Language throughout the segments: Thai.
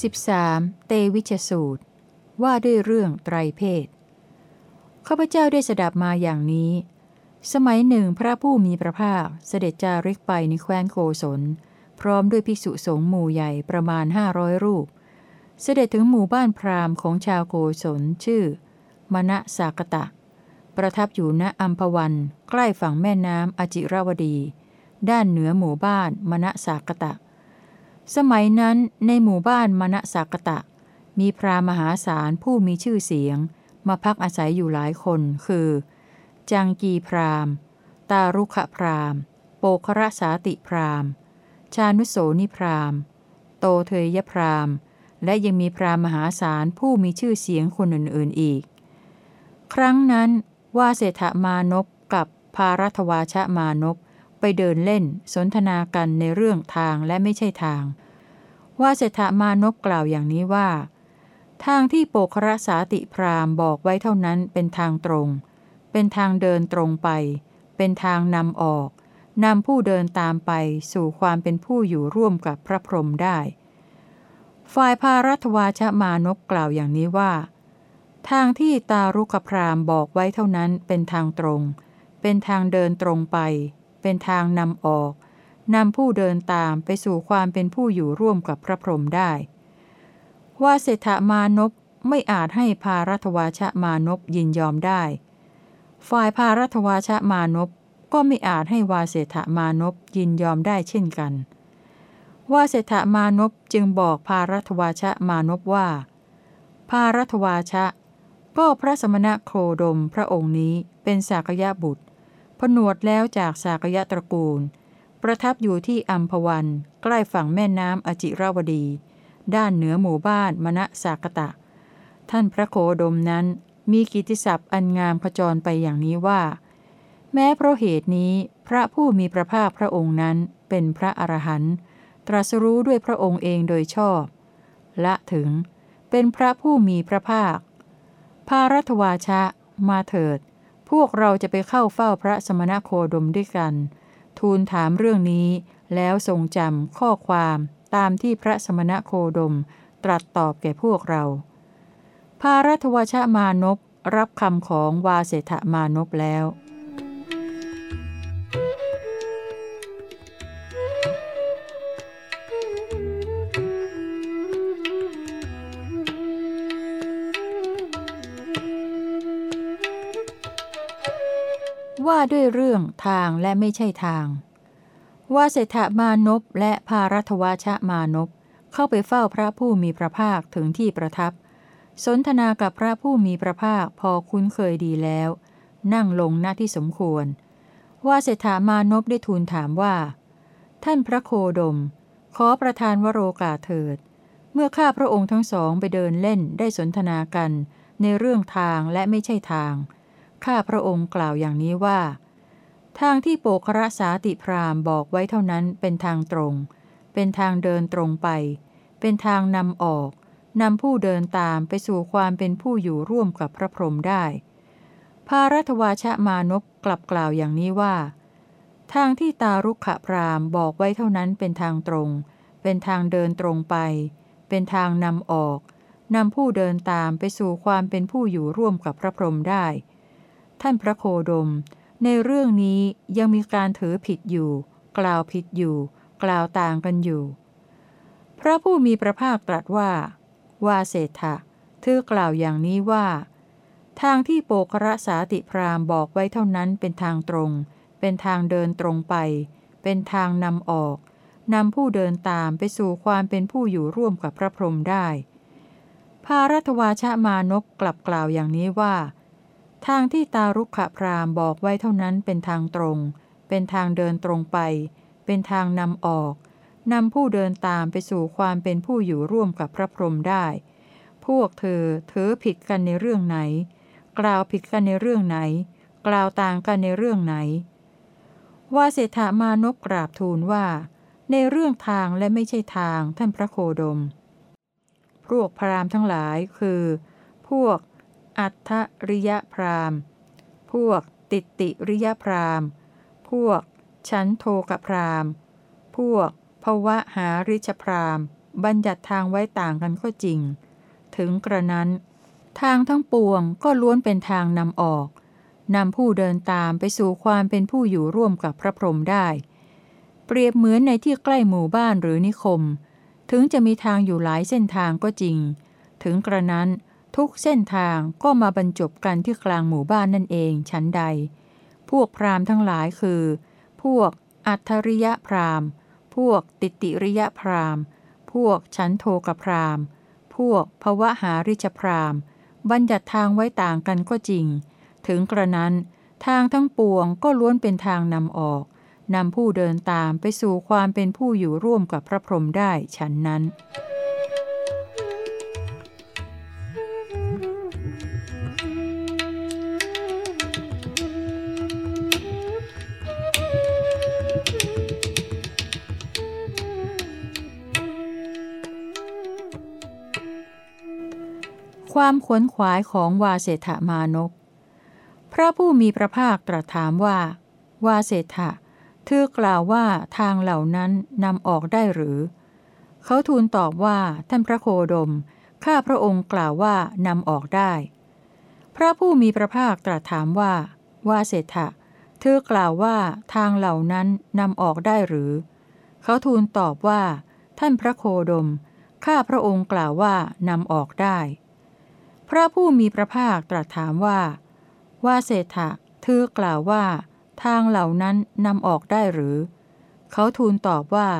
13. เตวิชสูตร ว่าด้วยเรื่องไตรเพศ ข้าพเจ้าได้สดับมาอย่างนี้ สมัยหนึ่งพระผู้มีพระภาคเสด็จจาริกไปในแคว้นโกศล พร้อมด้วยภิกษุสงฆ์หมู่ใหญ่ประมาณห้าร้อยรูป เสด็จถึงหมู่บ้านพราหมณ์ของชาวโกศลชื่อ มณสากตะ ประทับอยู่ณอัมพวัน ใกล้ฝั่งแม่น้ำอจิราวดี ด้านเหนือหมู่บ้านมณสากตะ สมัยนั้นในหมู่บ้านมณสักตะ มีพระมหาศาลผู้มีชื่อเสียง มาพักอาศัยอยู่หลายคนคือ จังกีพรามตารุขพรามโปครสาติพรามชานุโสนิพรามโตเทยพรามและยังมีพรามหาศาลผู้มีชื่อเสียงคนอื่นๆอีก ครั้งนั้นว่าเศรษฐมานพกับภารัตวาชมานพ ไปเดินเล่น สนทนากันในเรื่องทางและไม่ใช่ทาง ว่าเศรษฐมานพกล่าวอย่างนี้ว่า ทางที่โปครสาติพรามบอกไว้เท่านั้นเป็นทางตรง เป็นทางเดินตรงไป เป็นทางนำออกนำผู้เดินตามไปสู่ความเป็นผู้อยู่ร่วมกับพระพรหมได้ ฝ่ายพารัตวาชมานพกล่าวอย่างนี้ว่า ทางที่ตารุกพรามบอกไว้เท่านั้นเป็นทางตรง เป็นทางเดินตรงไป เป็นทางนำออกนำผู้เดินตามไปสู่ความเป็นผู้อยู่ร่วมกับพระพรหมได้ ว่าเศรษฐมานพไม่อาจให้พารัตวาชมานพยินยอมได้ ฝ่ายพารัตวาชมานพก็ไม่อาจให้วาเศรษฐมานพยินยอมได้เช่นกัน ว่าเศรษฐมานพจึงบอกพารัตวาชมานพว่า พารัตวาชะ ก็พระสมณะโคดมพระองค์นี้เป็นสากยะบุตร ผนวดแล้วจากสากยะตระกูล ประทับอยู่ที่อัมพวันใกล้ฝั่งแม่น้ำอจิราวดี ด้านเหนือหมู่บ้านมณสากตะ ท่านพระโคดมนั้นมีกิติศัพท์อันงามขจรไปอย่างนี้ว่า แม้เพราะเหตุนี้พระผู้มีพระภาคพระองค์นั้นเป็นพระอรหันต์ตรัสรู้ด้วยพระองค์เองโดยชอบ ละถึงเป็นพระผู้มีพระภาค ภารัตวาชะ มาเถิด พวกเราจะไปเข้าเฝ้าพระสมณโคดมด้วยกัน ทูลถามเรื่องนี้ แล้วทรงจำข้อความตามที่พระสมณโคดม ตรัสตอบแก่พวกเรา พารัตวชมานพรับคำของวาเสถมานพแล้ว ว่าด้วยเรื่องทางและไม่ใช่ทาง ว่าเศรษฐมานพและภารัตวชมานพเข้าไปเฝ้าพระผู้มีพระภาคถึงที่ประทับ สนทนากับพระผู้มีพระภาคพอคุ้นเคยดีแล้ว นั่งลงหน้าที่สมควร ว่าเศรษฐามานพได้ทูลถามว่า ท่านพระโคดม ขอประทานวโรกาเถิด เมื่อข้าพระองค์ทั้งสองไปเดินเล่นได้สนทนากันในเรื่องทางและไม่ใช่ทาง ข้าพระองค์กล่าวอย่างนี้ว่า ทางที่โปครสาติพรามบอกไว้เท่านั้นเป็นทางตรง เป็นทางเดินตรงไป เป็นทางนำออกนำผู้เดินตามไปสู่ความเป็นผู้อยู่ร่วมกับพระพรหมได้ พารัตวาชมานพกลับกล่าวอย่างนี้ว่า ทางที่ตารุกขพรามบอกไว้เท่านั้นเป็นทางตรง เป็นทางเดินตรงไป เป็นทางนำออกนำผู้เดินตามไปสู่ความเป็นผู้อยู่ร่วมกับพระพรหมได้ ท่านพระโคดม ในเรื่องนี้ยังมีการถือผิดอยู่ กล่าวผิดอยู่ กล่าวต่างกันอยู่ พระผู้มีพระภาคตรัสว่าว่าเศรษฐะเธอกล่าวอย่างนี้ว่า ทางที่โปกระสาติพรามบอกไว้เท่านั้นเป็นทางตรง เป็นทางเดินตรงไป เป็นทางนำออกนำผู้เดินตามไปสู่ความเป็นผู้อยู่ร่วมกับพระพรหมได้ พารัตวาชะมานพกลับกล่าวอย่างนี้ว่า ทางที่ตารุกขพรามบอกไว้เท่านั้นเป็นทางตรง เป็นทางเดินตรงไป เป็นทางนำออกนำผู้เดินตามไปสู่ความเป็นผู้อยู่ร่วมกับพระพรหมได้ พวกเธอเธอผิดกันในเรื่องไหน กล่าวผิดกันในเรื่องไหน กล่าวต่างกันในเรื่องไหน ว่าเศรษฐามานกกราบทูลว่า ในเรื่องทางและไม่ใช่ทางท่านพระโคดม พวกพรามทั้งหลายคือ พวก อัฏฐริยพรามพวกติติริยพรามพวกชั้นโทกพรามพวกภวะหาริชพรามบัญญัติทางไว้ต่างกันก็จริง ถึงกระนั้น ทางทั้งปวงก็ล้วนเป็นทางนำออกนำผู้เดินตามไปสู่ความเป็นผู้อยู่ร่วมกับพระพรหมได้ เปรียบเหมือนในที่ใกล้หมู่บ้านหรือนิคม ถึงจะมีทางอยู่หลายเส้นทางก็จริง ถึงกระนั้น ทุกเส้นทางก็มาบรรจบกันที่กลางหมู่บ้านนั่นเองชั้นใด พวกพราหมณ์ทั้งหลายคือ พวกอัทริยพราหมณ์ พวกติติริยพราหมณ์ พวกชั้นโทกพราหมณ์ พวกภวหาริชพราหมณ์ บัญญัติทางไว้ต่างกันก็จริง ถึงกระนั้น ทางทั้งปวงก็ล้วนเป็นทางนำออกนำผู้เดินตามไปสู่ความเป็นผู้อยู่ร่วมกับพระพรหมได้ฉันนั้น ความขวนขวายของวาเสถมานพพระผู้มีพระภาคตรัสถามว่า วาเสถะเธอกล่าวว่าทางเหล่านั้นนำออกได้หรือ เขาทูลตอบว่าท่านพระโคดม ข้าพระองค์กล่าวว่านำออกได้ พระผู้มีพระภาคตรัสถามว่า วาเสถะเธอกล่าวว่าทางเหล่านั้นนำออกได้หรือ เขาทูลตอบว่า ท่านพระโคดม ข้าพระองค์กล่าวว่านำออกได้ พระผู้มีพระภาคตรัสถามว่า ว่าเศรษฐะเธอกล่าวว่า ทางเหล่านั้นนำออกได้หรือ เขาทูลตอบว่า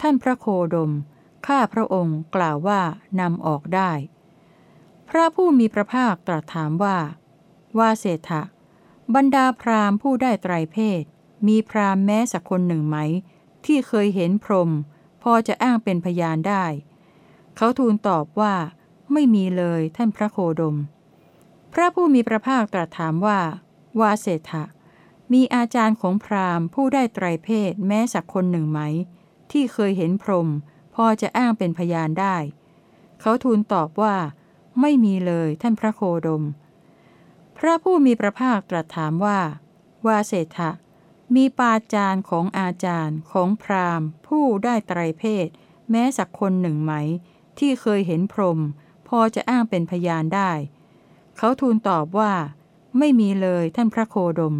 ท่านพระโคดม ข้าพระองค์กล่าวว่านำออกได้ พระผู้มีพระภาคตรัสถามว่า ว่าเศรษฐะบรรดาพราหมณ์ผู้ได้ไตรเพศ มีพราหมณ์แม้สักคนหนึ่งไหม ที่เคยเห็นพรหมพอจะอ้างเป็นพยานได้ เขาทูลตอบว่า ไม่มีเลยท่านพระโคดม พระผู้มีพระภาคตรัสถามว่า วาเศษฐะมีอาจารย์ของพราหมณ์ผู้ได้ไตรเพศแม้สักคนหนึ่งไหม ที่เคยเห็นพรหมพอจะอ้างเป็นพยานได้ เขาทูลตอบว่า ไม่มีเลยท่านพระโคดม พระผู้มีพระภาคตรัสถามว่า วาเศษฐะมีปาจารย์ของอาจารย์ของพราหมณ์ ผู้ได้ไตรเพศ แม้สักคนหนึ่งไหม ที่เคยเห็นพรหม อจะอ้างเป็นพยานได้ เขาทูลตอบว่า ไม่มีเลยท่านพระโคดม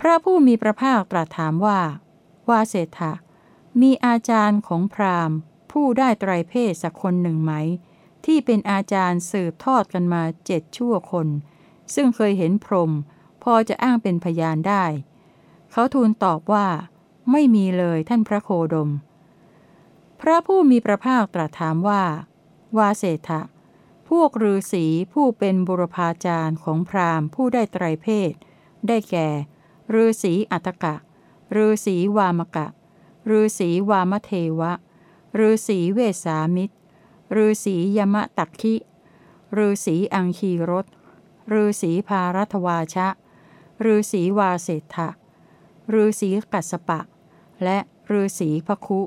พระผู้มีพระภาคตรัสถามว่าว่าเศรษฐะมีอาจารย์ของพราหมณ์ ผู้ได้ไตรเพศสักคนหนึ่งไหม ที่เป็นอาจารย์สืบทอดกันมาเจ็ดชั่วคน ซึ่งเคยเห็นพรมพอจะอ้างเป็นพยานได้ เขาทูลตอบว่า ไม่มีเลยท่านพระโคดม พระผู้มีพระภาคตรัสถามว่า วาเศธะพวกฤาษีผู้เป็นบุรพาจารย์ของพราหมณ์ผู้ได้ไตรเพศ ได้แก่ฤาษีอัตกะฤาษีวามกะฤาษีวามเทวะฤาษีเวสามิตรฤาษียมะตักคิฤาษีอังคีรสฤาษีพารัตวาชะฤาษีวาเศษฐะฤาษีกัสปะ และฤาษีพคุ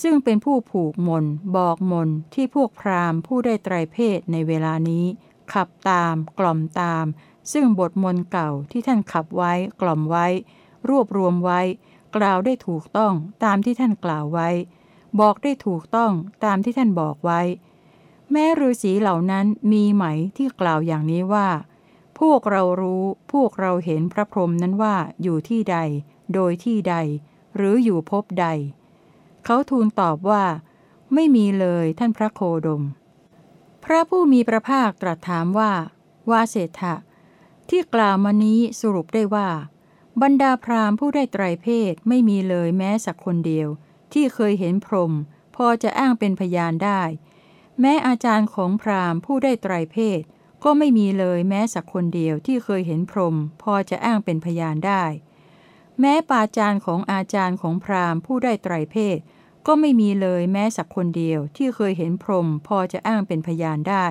ซึ่งเป็นผู้ผูกมน บอกมนที่พวกพราหมณ์ผู้ได้ไตรเพศในเวลานี้ ขับตาม กล่อมตาม ซึ่งบทมนเก่าที่ท่านขับไว้กล่อมไว้ รวบรวมไว้ กล่าวได้ถูกต้องตามที่ท่านกล่าวไว้ บอกได้ถูกต้องตามที่ท่านบอกไว้ แม้ฤาษีเหล่านั้นมีไหมที่กล่าวอย่างนี้ว่า พวกเรารู้พวกเราเห็นพระพรหมนั้นว่าอยู่ที่ใด โดยที่ใด หรืออยู่พบใด เขาทูลตอบว่า ไม่มีเลยท่านพระโคดม พระผู้มีพระภาคตรัสถามว่า วาเศษฐะที่กล่าวมานี้สรุปได้ว่า บรรดาพราหมณ์ผู้ได้ไตรเพศไม่มีเลยแม้สักคนเดียว ที่เคยเห็นพรหมพอจะอ้างเป็นพยานได้ แม้อาจารย์ของพราหมณ์ผู้ได้ไตรเพศก็ไม่มีเลยแม้สักคนเดียวที่เคยเห็นพรหมพอจะอ้างเป็นพยานได้ แม้ปาจารย์ของอาจารย์ของพราหมณ์ผู้ได้ไตรเพศ ก็ไม่มีเลยแม้สักคนเดียวที่เคยเห็นพรหมพอจะอ้างเป็นพยานได้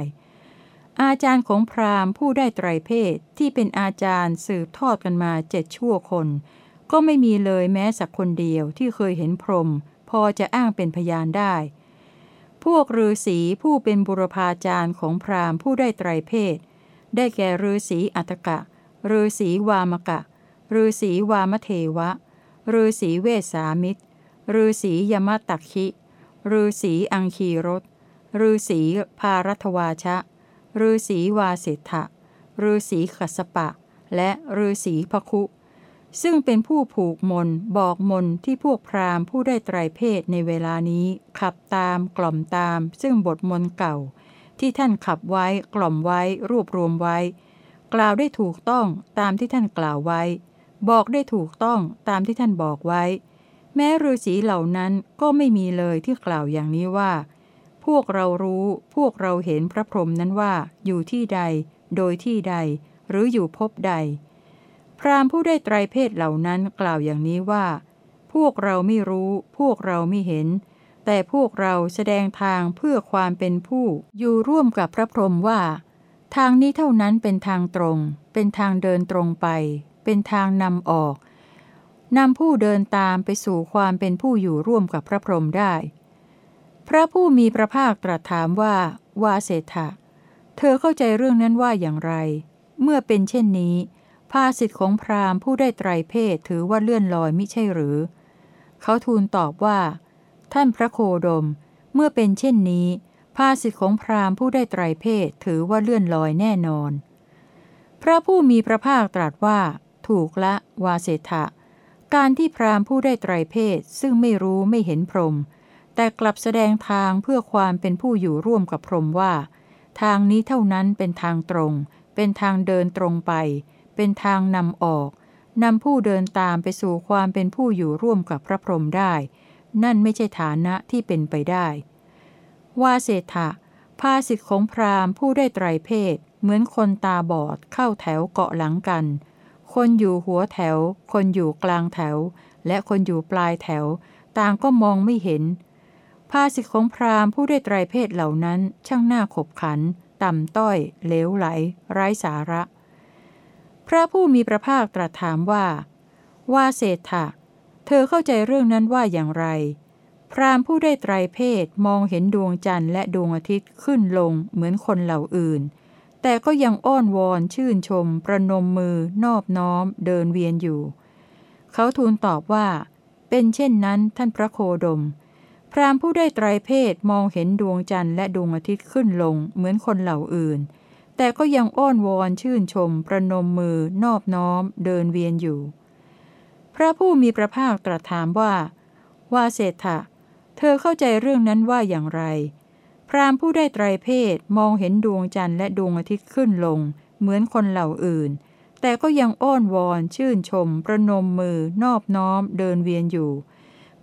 อาจารย์ของพราหมณ์ผู้ได้ไตรเพศที่เป็นอาจารย์สืบทอดกันมาเจ็ดชั่วคน ก็ไม่มีเลยแม้สักคนเดียวที่เคยเห็นพรหมพอจะอ้างเป็นพยานได้ พวกฤาษีผู้เป็นบุรพาจารย์ของพราหมณ์ผู้ได้ไตรเพศ ได้แก่ฤาษีอัตกะฤาษีวามกะ ฤาษีวามเทวะฤาษีเวสามิตรฤาษียมตักคิฤาษีอังคีรสฤาษีพารัตวาชะฤาษีวาเสถะฤาษีขสปะ และฤาษีพคุ ซึ่งเป็นผู้ผูกมนบอกมนที่พวกพราหมณ์ผู้ได้ไตรเพศในเวลานี้ ขับตามกล่อมตาม ซึ่งบทมนเก่า ที่ท่านขับไว้กล่อมไว้รวบรวมไว้ กล่าวได้ถูกต้องตามที่ท่านกล่าวไว้ บอกได้ถูกต้องตามที่ท่านบอกไว้ แม้ฤาษีเหล่านั้นก็ไม่มีเลยที่กล่าวอย่างนี้ว่า พวกเรารู้พวกเราเห็นพระพรหมนั้นว่า อยู่ที่ใด โดยที่ใด หรืออยู่พบใด พราหมณ์ผู้ได้ไตรเพศเหล่านั้นกล่าวอย่างนี้ว่า พวกเราไม่รู้ พวกเราไม่เห็น แต่พวกเราแสดงทางเพื่อความเป็นผู้อยู่ร่วมกับพระพรหมว่าทางนี้เท่านั้นเป็นทางตรง เป็นทางเดินตรงไป เป็นทางนำออกนำผู้เดินตามไปสู่ความเป็นผู้อยู่ร่วมกับพระพรหมได้ พระผู้มีพระภาคตรัสถามว่า วาเสถะเธอเข้าใจเรื่องนั้นว่าอย่างไร เมื่อเป็นเช่นนี้ ภาสิทธิของพราหมณ์ผู้ได้ไตรเพศถือว่าเลื่อนลอยมิใช่หรือ เขาทูลตอบว่า ท่านพระโคดม เมื่อเป็นเช่นนี้ ภาสิทธิของพราหมณ์ผู้ได้ไตรเพศถือว่าเลื่อนลอยแน่นอน พระผู้มีพระภาคตรัสว่า ถูกละ วาเสถะ การที่พราหมณ์ผู้ได้ไตรเพศซึ่งไม่รู้ไม่เห็นพรหมแต่กลับแสดงทางเพื่อความเป็นผู้อยู่ร่วมกับพรหมว่า ทางนี้เท่านั้นเป็นทางตรง เป็นทางเดินตรงไป เป็นทางนำออกนำผู้เดินตามไปสู่ความเป็นผู้อยู่ร่วมกับพระพรหมได้ นั่นไม่ใช่ฐานะที่เป็นไปได้ วาเศรษฐะภาสิทธิของพราหมณ์ผู้ได้ไตรเพศ เหมือนคนตาบอดเข้าแถวเกาะหลังกัน คนอยู่หัวแถว คนอยู่กลางแถว และคนอยู่ปลายแถว ต่างก็มองไม่เห็น ภาสิทธิของพราหมณ์ผู้ได้ไตรเพศเหล่านั้น ช่างหน้าขบขัน ต่ำต้อย เลวไหล ไร้สาระ พระผู้มีพระภาคตรัสถามว่า ว่าเศรษฐะ เธอเข้าใจเรื่องนั้นว่าอย่างไร พราหมณ์ผู้ได้ไตรเพศมองเห็นดวงจันทร์และดวงอาทิตย์ขึ้นลงเหมือนคนเหล่าอื่น แต่ก็ยังอ้อนวอนชื่นชม ประนมมือนอบน้อม เดินเวียนอยู่ เขาทูลตอบว่า เป็นเช่นนั้นท่านพระโคดม พรามผู้ได้ไตรเพศมองเห็นดวงจันทร์และดวงอาทิตย์ขึ้นลงเหมือนคนเหล่าอื่น แต่ก็ยังอ้อนวอนชื่นชม ประนมมือนอบน้อม เดินเวียนอยู่ พระผู้มีพระภาคตรัสถามว่า ว่าเศรษฐะเธอเข้าใจเรื่องนั้นว่าอย่างไร พราหมณ์ผู้ได้ไตรเพศมองเห็นดวงจันทร์และดวงอาทิตย์ขึ้นลง เหมือนคนเหล่าอื่น แต่ก็ยังอ้อนวอน ชื่นชม ประนมมือนอบน้อมเดินเวียนอยู่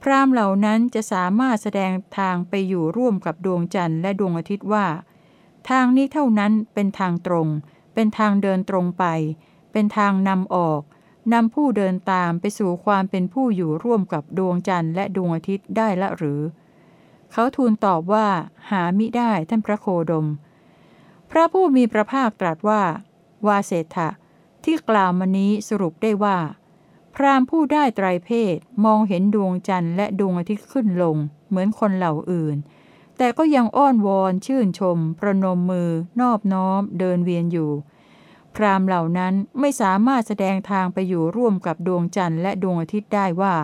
พราหมณ์เหล่านั้นจะสามารถแสดงทางไปอยู่ร่วมกับดวงจันทร์และดวงอาทิตย์ว่า ทางนี้เท่านั้นเป็นทางตรง เป็นทางเดินตรงไป เป็นทางนำออกนำผู้เดินตามไปสู่ความเป็นผู้อยู่ร่วมกับดวงจันทร์และดวงอาทิตย์ได้ละหรือ เขาทูลตอบว่า หามิได้ท่านพระโคดม พระผู้มีพระภาคตรัสว่า วาเศรษะที่กล่าวมานี้สรุปได้ว่า พรามผู้ได้ไตรเพศมองเห็นดวงจันทร์และดวงอาทิตย์ขึ้นลง เหมือนคนเหล่าอื่น แต่ก็ยังอ้อนวอนชื่นชม ประนมมือ นอบน้อม เดินเวียนอยู่ พรามเหล่านั้นไม่สามารถแสดงทางไปอยู่ร่วมกับดวงจันทร์และดวงอาทิตย์ได้ว่า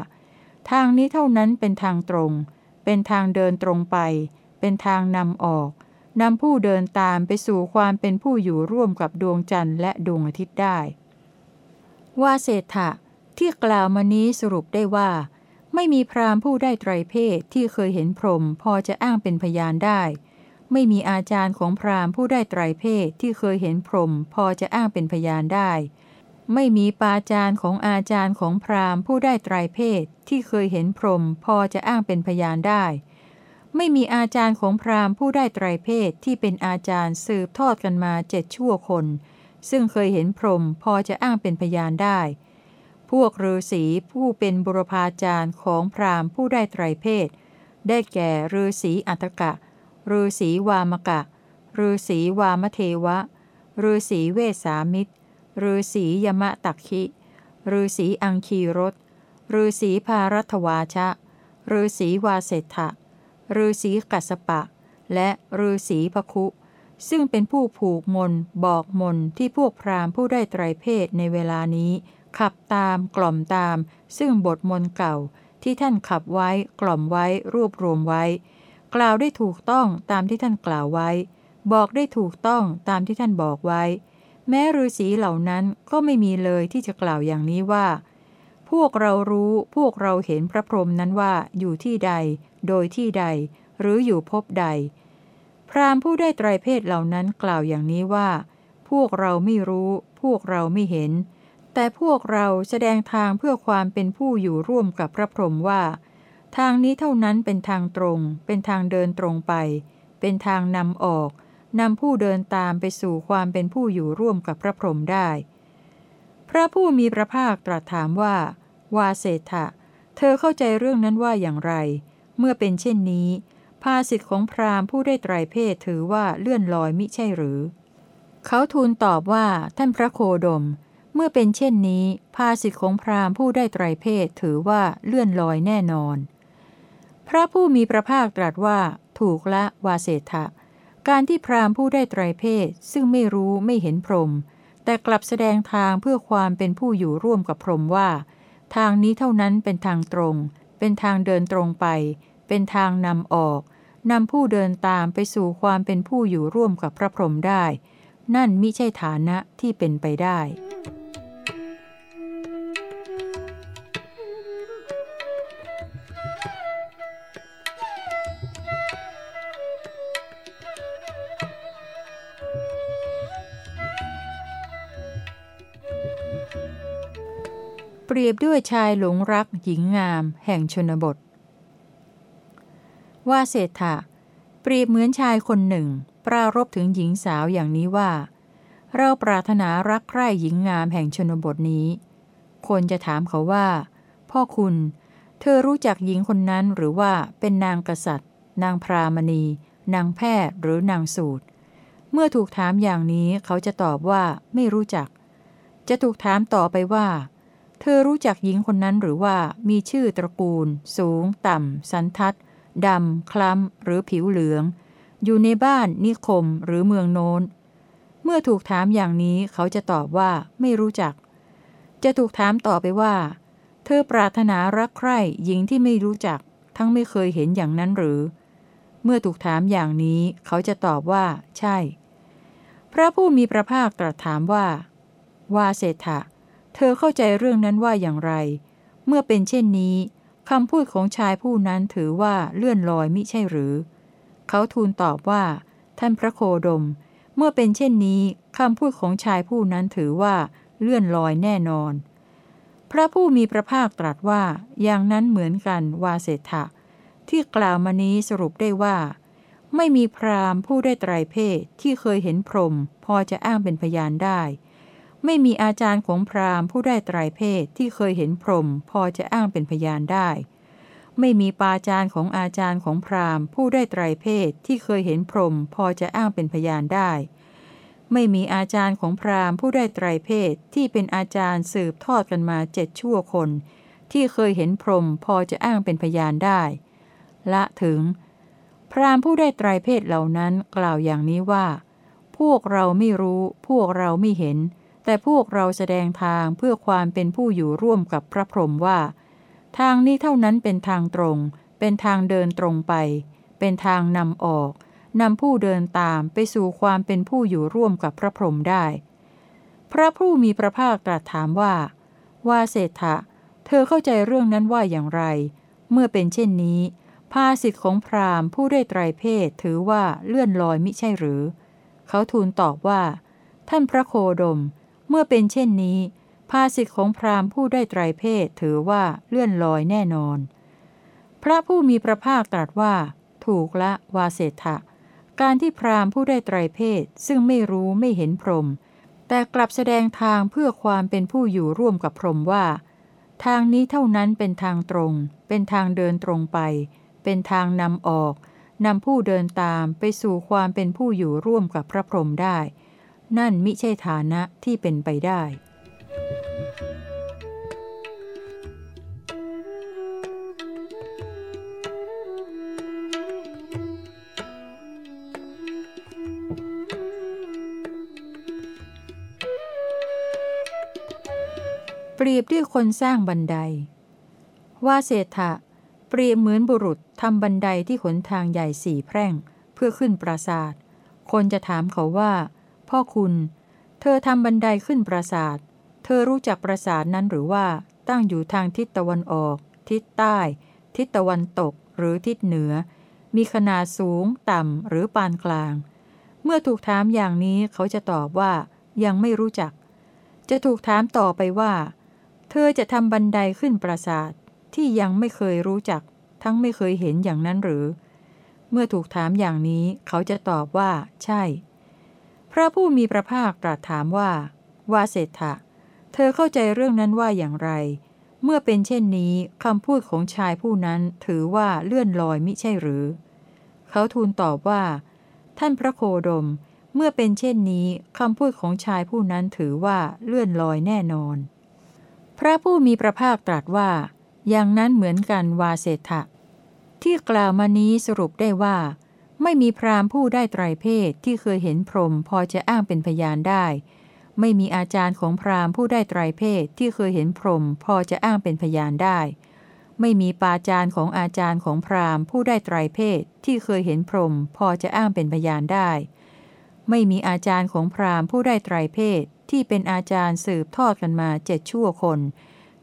ทางนี้เท่านั้นเป็นทางตรง เป็นทางเดินตรงไป เป็นทางนำออกนำผู้เดินตามไปสู่ความเป็นผู้อยู่ร่วมกับดวงจันทร์และดวงอาทิตย์ได้ ว่าเศรษฐะที่กล่าวมานี้สรุปได้ว่า ไม่มีพราหมณ์ผู้ได้ไตรเพศที่เคยเห็นพรหมพอจะอ้างเป็นพยานได้ ไม่มีอาจารย์ของพราหมณ์ผู้ได้ไตรเพศที่เคยเห็นพรหมพอจะอ้างเป็นพยานได้ ไม่มีปาจารย์ของอาจารย์ของพราหมณ์ผู้ได้ไตรเพศที่เคยเห็นพรหมพอจะอ้างเป็นพยานได้ ไม่มีอาจารย์ของพราหมณ์ผู้ได้ไตรเพศที่เป็นอาจารย์สืบทอดกันมาเจ็ดชั่วคน ซึ่งเคยเห็นพรหมพอจะอ้างเป็นพยานได้ พวกฤาษีผู้เป็นบุรพาจารย์ของพราหมณ์ผู้ได้ไตรเพศ ได้แก่ฤาษีอัตกะฤาษีวามกะฤาษีวามเทวะฤาษีเวสามิตร ฤาษียมะตักคิฤาษีอังคีรสฤาษีพารัตวาชะฤาษีวาเสถะฤาษีกัสปะ และฤาษีพคุ ซึ่งเป็นผู้ผูกมน บอกมนที่พวกพราหมณ์ผู้ได้ไตรเพศในเวลานี้ ขับตามกล่อมตาม ซึ่งบทมนเก่าที่ท่านขับไว้กล่อมไว้รวบรวมไว้ กล่าวได้ถูกต้องตามที่ท่านกล่าวไว้ บอกได้ถูกต้องตามที่ท่านบอกไว้ แม้ฤาษีเหล่านั้นก็ไม่มีเลยที่จะกล่าวอย่างนี้ว่า พวกเรารู้พวกเราเห็นพระพรหมนั้นว่าอยู่ที่ใด โดยที่ใด หรืออยู่พบใด พราหมณ์ผู้ได้ไตรเพศเหล่านั้นกล่าวอย่างนี้ว่า พวกเราไม่รู้ พวกเราไม่เห็น แต่พวกเราแสดงทางเพื่อความเป็นผู้อยู่ร่วมกับพระพรหมว่า ทางนี้เท่านั้นเป็นทางตรง เป็นทางเดินตรงไป เป็นทางนำออก นำผู้เดินตามไปสู่ความเป็นผู้อยู่ร่วมกับพระพรหมได้ พระผู้มีพระภาคตรัสถามว่า วาเศรษฐะเธอเข้าใจเรื่องนั้นว่าอย่างไร เมื่อเป็นเช่นนี้ ภาสิทธิของพราหมณ์ผู้ได้ไตรเพศถือว่าเลื่อนลอยมิใช่หรือ เขาทูลตอบว่าท่านพระโคดม เมื่อเป็นเช่นนี้ ภาสิทธิของพราหมณ์ผู้ได้ไตรเพศถือว่าเลื่อนลอยแน่นอน พระผู้มีพระภาคตรัสว่า ถูกละวาเศรษฐะ การที่พราหมณ์ผู้ได้ไตรเพศซึ่งไม่รู้ไม่เห็นพรหมแต่กลับแสดงทางเพื่อความเป็นผู้อยู่ร่วมกับพรหมว่า ทางนี้เท่านั้นเป็นทางตรง เป็นทางเดินตรงไป เป็นทางนำออกนำผู้เดินตามไปสู่ความเป็นผู้อยู่ร่วมกับพระพรหมได้ นั่นมิใช่ฐานะที่เป็นไปได้ รียบด้วยชายหลงรักหญิงงาม แห่งชนบท ว่าเศรษฐะเปรียบเหมือนชายคนหนึ่ง ปรารบถึงหญิงสาวอย่างนี้ว่า เราปรารถนารักใคร่หญิงงามแห่งชนบทนี้ คนจะถามเขาว่า พ่อคุณ เธอรู้จักหญิงคนนั้นหรือว่าเป็นนางกษัตริย์ นางพรามณี นางแพทย์หรือนางสูตร เมื่อถูกถามอย่างนี้เขาจะตอบว่าไม่รู้จัก จะถูกถามต่อไปว่า เธอรู้จักหญิงคนนั้นหรือว่ามีชื่อตระกูล สูง ต่ำ สันทัดดำ คล้ำ หรือผิวเหลือง อยู่ในบ้านนิคมหรือเมืองโน้น เมื่อถูกถามอย่างนี้เขาจะตอบว่าไม่รู้จัก จะถูกถามต่อไปว่า เธอปรารถนารักใคร่หญิงที่ไม่รู้จัก ทั้งไม่เคยเห็นอย่างนั้นหรือ เมื่อถูกถามอย่างนี้เขาจะตอบว่า ใช่ พระผู้มีพระภาคตรัสถามว่า วาเศรษฐะ เธอเข้าใจเรื่องนั้นว่าอย่างไร เมื่อเป็นเช่นนี้คำพูดของชายผู้นั้นถือว่าเลื่อนลอยมิใช่หรือ เขาทูลตอบว่า ท่านพระโคดม เมื่อเป็นเช่นนี้คำพูดของชายผู้นั้นถือว่าเลื่อนลอยแน่นอน พระผู้มีพระภาคตรัสว่า อย่างนั้นเหมือนกันวาเสถะที่กล่าวมานี้สรุปได้ว่า ไม่มีพราหมณ์ผู้ได้ไตรเพศที่เคยเห็นพรหมพอจะอ้างเป็นพยานได้ ไม่มีอาจารย์ของพราหมณ์ผู้ได้ไตรเพศที่เคยเห็นพรหมพอจะอ้างเป็นพยานได้ ไม่มีปาจารย์ของอาจารย์ของพราหมณ์ ผู้ได้ไตรเพศที่เคยเห็นพรหมพอจะอ้างเป็นพยานได้ ไม่มีอาจารย์ของพราหมณ์ผู้ได้ไตรเพศที่เป็นอาจารย์สืบทอดกันมาเจ็ดชั่วคน ที่เคยเห็นพรหมพอจะอ้างเป็นพยานได้ ละถึง พราหมณ์ผู้ได้ไตรเพศเหล่านั้นกล่าวอย่างนี้ว่า พวกเราไม่รู้ พวกเราไม่เห็น แต่พวกเราแสดงทางเพื่อความเป็นผู้อยู่ร่วมกับพระพรหมว่า ทางนี้เท่านั้นเป็นทางตรง เป็นทางเดินตรงไป เป็นทางนำออกนำผู้เดินตามไปสู่ความเป็นผู้อยู่ร่วมกับพระพรหมได้ พระผู้มีพระภาคตรัสถามว่า ว่าเศรษฐะ เธอเข้าใจเรื่องนั้นว่าอย่างไร เมื่อเป็นเช่นนี้ ภาสิทธิ์ของพราหมณ์ผู้ได้ไตรเพศถือว่าเลื่อนลอยมิใช่หรือ เขาทูลตอบว่า ท่านพระโคดม มื่อเป็นเช่นนี้ ภาสิทธิของพราหมณ์ผู้ได้ไตรเพศถือว่าเลื่อนลอยแน่นอน พระผู้มีพระภาคตรัสว่า ถูกละวาเศษฐะการที่พราหมณ์ผู้ได้ไตรเพศซึ่งไม่รู้ไม่เห็นพรหมแต่กลับแสดงทางเพื่อความเป็นผู้อยู่ร่วมกับพรหมว่า ทางนี้เท่านั้นเป็นทางตรง เป็นทางเดินตรงไป เป็นทางนำออกนำผู้เดินตามไปสู่ความเป็นผู้อยู่ร่วมกับพระพรหมได้ นั่นมิใช่ฐานะที่เป็นไปได้ เปรียบด้วยคนสร้างบันได ว่าเศรษฐะเปเปรียบเหมือนบุรุษทำบันไดที่ขนทางใหญ่สี่แพร่งเพื่อขึ้นปราสาท คนจะถามเขาว่า พ่อคุณ เธอทำบันไดขึ้นปราสาท เธอรู้จักปราสาทนั้นหรือว่าตั้งอยู่ทางทิศตะวันออก ทิศใต้ ทิศตะวันตก หรือทิศเหนือ มีขนาดสูง ต่ำ หรือปานกลาง เมื่อถูกถามอย่างนี้เขาจะตอบว่า ยังไม่รู้จัก จะถูกถามต่อไปว่า เธอจะทำบันไดขึ้นปราสาทที่ยังไม่เคยรู้จัก ทั้งไม่เคยเห็นอย่างนั้นหรือ เมื่อถูกถามอย่างนี้เขาจะตอบว่า ใช่ พระผู้มีพระภาคตรัสถามว่า วาเศรษฐะ เธอเข้าใจเรื่องนั้นว่าอย่างไร เมื่อเป็นเช่นนี้คำพูดของชายผู้นั้นถือว่าเลื่อนลอยมิใช่หรือ เขาทูลตอบว่า ท่านพระโคดม เมื่อเป็นเช่นนี้คำพูดของชายผู้นั้นถือว่าเลื่อนลอยแน่นอน พระผู้มีพระภาคตรัสว่า อย่างนั้นเหมือนกันวาเศษฐะ ที่กล่าวมานี้สรุปได้ว่า ไม่มีพราหมณ์ผู้ได้ไตรเพศที่เคยเห็นพรหมพอจะอ้างเป็นพยานได้ ไม่มีอาจารย์ของพราหมณ์ผู้ได้ไตรเพศที่เคยเห็นพรหมพอจะอ้างเป็นพยานได้ ไม่มีปาจารย์ของอาจารย์ของพราหมณ์ผู้ได้ไตรเพศที่เคยเห็นพรหมพอจะอ้างเป็นพยานได้ ไม่มีอาจารย์ของพราหมณ์ผู้ได้ไตรเพศที่เป็นอาจารย์สืบทอดกันมาเจ็ดชั่วคน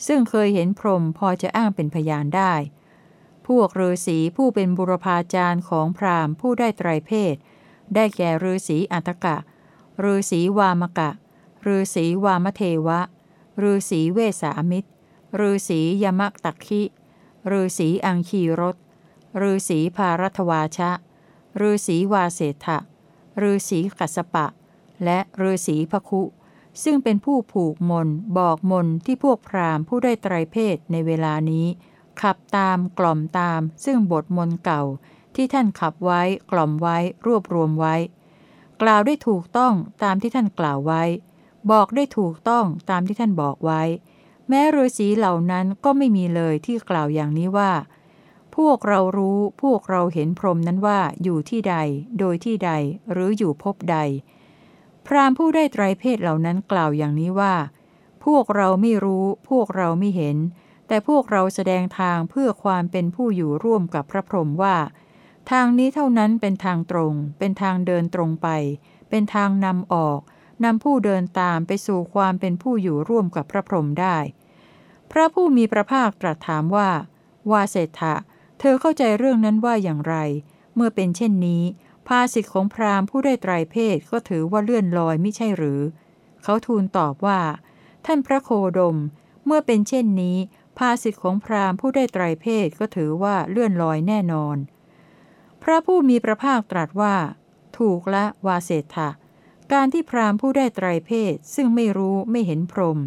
ซึ่งเคยเห็นพรหมพอจะอ้างเป็นพยานได้ พวกฤาษีผู้เป็นบุรพาจารย์ของพราหมณ์ผู้ได้ไตรเพศ ได้แก่ฤาษีอัตกะฤาษีวามกะฤาษีวามเทวะฤาษีเวสามิตรฤาษียมกตักขิฤาษีอังคีรสฤาษีภารัตวาชะฤาษีวาเศธะฤาษีกัสปะ และฤาษีพคุ ซึ่งเป็นผู้ผูกมนบอกมนที่พวกพราหมณ์ผู้ได้ไตรเพศในเวลานี้ ขับตามกล่อมตาม ซึ่งบทมนเก่า ที่ท่านขับไว้กล่อมไว้รวบรวมไว้ กล่าวได้ถูกต้องตามที่ท่านกล่าวไว้ บอกได้ถูกต้องตามที่ท่านบอกไว้ แม้ฤาษีเหล่านั้นก็ไม่มีเลยที่กล่าวอย่างนี้ว่า พวกเรารู้พวกเราเห็นพรมนั้นว่าอยู่ที่ใด โดยที่ใดหรืออยู่พบใด พรามผู้ได้ไตรเพศเหล่านั้นกล่าวอย่างนี้ว่า พวกเราไม่รู้ พวกเราไม่เห็น แต่พวกเราแสดงทางเพื่อความเป็นผู้อยู่ร่วมกับพระพรหมว่า ทางนี้เท่านั้นเป็นทางตรง เป็นทางเดินตรงไป เป็นทางนำออกนำผู้เดินตามไปสู่ความเป็นผู้อยู่ร่วมกับพระพรหมได้ พระผู้มีพระภาคตรัสถามว่า วาเศรษฐะ เธอเข้าใจเรื่องนั้นว่าอย่างไร เมื่อเป็นเช่นนี้ ภาสิทธิของพราหมณ์ผู้ได้ไตรเพศก็ถือว่าเลื่อนลอยไม่ใช่หรือ เขาทูลตอบว่า ท่านพระโคดม เมื่อเป็นเช่นนี้ ภาสิทธิของพราหมณ์ผู้ได้ไตรเพศก็ถือว่าเลื่อนลอยแน่นอน พระผู้มีพระภาคตรัสว่า ถูกละวาเศรษฐะการที่พราหมณ์ผู้ได้ไตรเพศซึ่งไม่รู้ไม่เห็นพรหม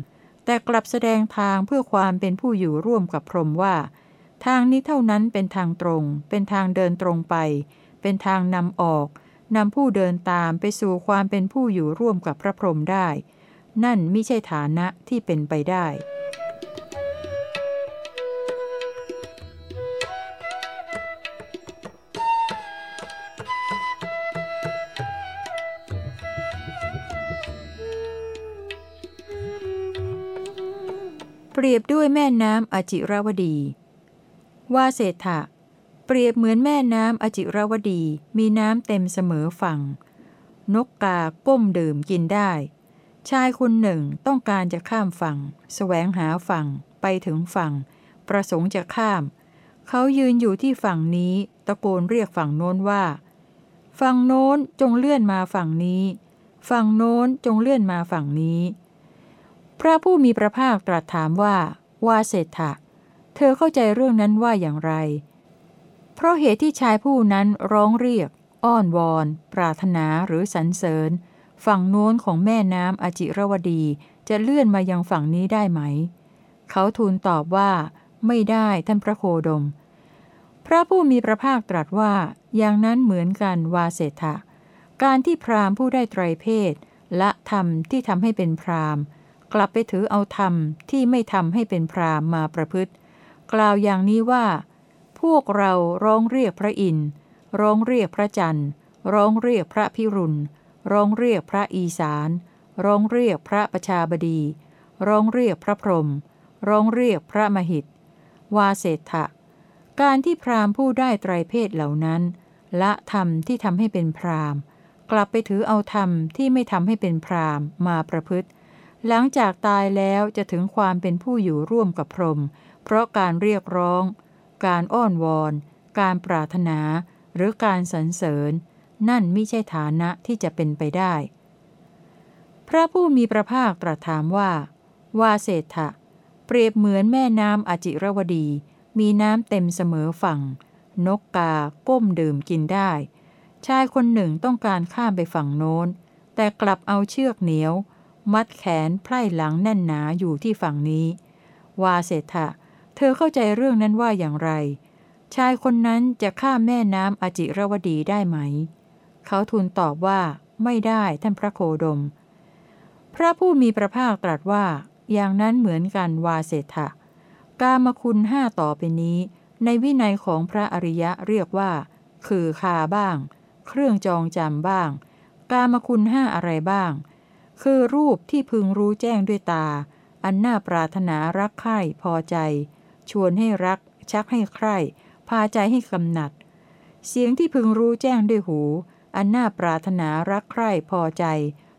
แต่กลับแสดงทางเพื่อความเป็นผู้อยู่ร่วมกับพรหมว่า ทางนี้เท่านั้นเป็นทางตรง เป็นทางเดินตรงไป เป็นทางนำออกนำผู้เดินตามไปสู่ความเป็นผู้อยู่ร่วมกับพระพรหมได้ นั่นไม่ใช่ฐานะที่เป็นไปได้ เปรียบด้วยแม่น้ำอจิรวดี ว่าเศรษฐะ เปรียบเหมือนแม่น้ำอจิรวดีมีน้ำเต็มเสมอฝั่ง นกกาก้มดื่มกินได้ ชายคนหนึ่งต้องการจะข้ามฝั่งสแสวงหาฝั่ง ไปถึงฝั่ง ประสงค์จะข้าม เขายืนอยู่ที่ฝั่งนี้ตะโกนเรียกฝั่งโน้นว่า ฝั่งโน้นจงเลื่อนมาฝั่งนี้ ฝั่งโน้นจงเลื่อนมาฝั่งนี้ พระผู้มีพระภาคตรัสถามว่าว่าเศรษฐะ เธอเข้าใจเรื่องนั้นว่าอย่างไร เพราะเหตุที่ชายผู้นั้นร้องเรียก อ้อนวอน ปรารถนาหรือสรรเสริญ ฝั่งโน้นของแม่น้ำอจิรวดีจะเลื่อนมายังฝั่งนี้ได้ไหม เขาทูลตอบว่า ไม่ได้ท่านพระโคดม พระผู้มีพระภาคตรัสว่า อย่างนั้นเหมือนกันวาเศรษฐะ การที่พราหมณ์ผู้ได้ไตรเพศและธรรมที่ทำให้เป็นพราหมณ์ กลับไปถือเอาธรรมที่ไม่ทำให้เป็นพรามมาประพฤติ กล่าวอย่างนี้ว่า พวกเราร้องเรียกพระอินทร์ร้องเรียกพระจันทร์ ร้องเรียกพระพิรุณ ร้องเรียกพระอีสาน ร้องเรียกพระประชาบดี ร้องเรียกพระพรหมร้องเรียกพระมหิต วาเศษะการที่พราหมณ์ผู้ได้ไตรเพศเหล่านั้น ละธรรมที่ทำให้เป็นพราหมณ์ กลับไปถือเอาธรรมที่ไม่ทำให้เป็นพราหมณ์มาประพฤติ หลังจากตายแล้วจะถึงความเป็นผู้อยู่ร่วมกับพรหมเพราะการเรียกร้อง การอ้อนวอน การปรารถนา หรือการสรรเสริญ นั่นไม่ใช่ฐานะที่จะเป็นไปได้ พระผู้มีพระภาคตรัสถามว่า วาเศษฐะเปรียบเหมือนแม่น้ำอจิรวดี มีน้ำเต็มเสมอฝั่ง นกกาก้มดื่มกินได้ ชายคนหนึ่งต้องการข้ามไปฝั่งโน้น แต่กลับเอาเชือกเหนียว มัดแขนไพร่หลังแน่นหนาอยู่ที่ฝั่งนี้ วาเศรษฐะ เธอเข้าใจเรื่องนั้นว่าอย่างไร ชายคนนั้นจะข้ามแม่น้ำอจิรวดีได้ไหม เขาทูลตอบว่าไม่ได้ท่านพระโคดม พระผู้มีพระภาคตรัสว่า อย่างนั้นเหมือนกันวาเศรษฐะ กามคุณห้าต่อไปนี้ ในวินัยของพระอริยะเรียกว่า คือคาบ้าง เครื่องจองจำบ้าง กามคุณห้าอะไรบ้าง คือรูปที่พึงรู้แจ้งด้วยตา อันน่าปรารถนารักใคร่พอใจ ชวนให้รัก ชักให้ใคร่ พาใจให้กำหนัด เสียงที่พึงรู้แจ้งด้วยหู อันน่าปรารถนารักใคร่พอใจ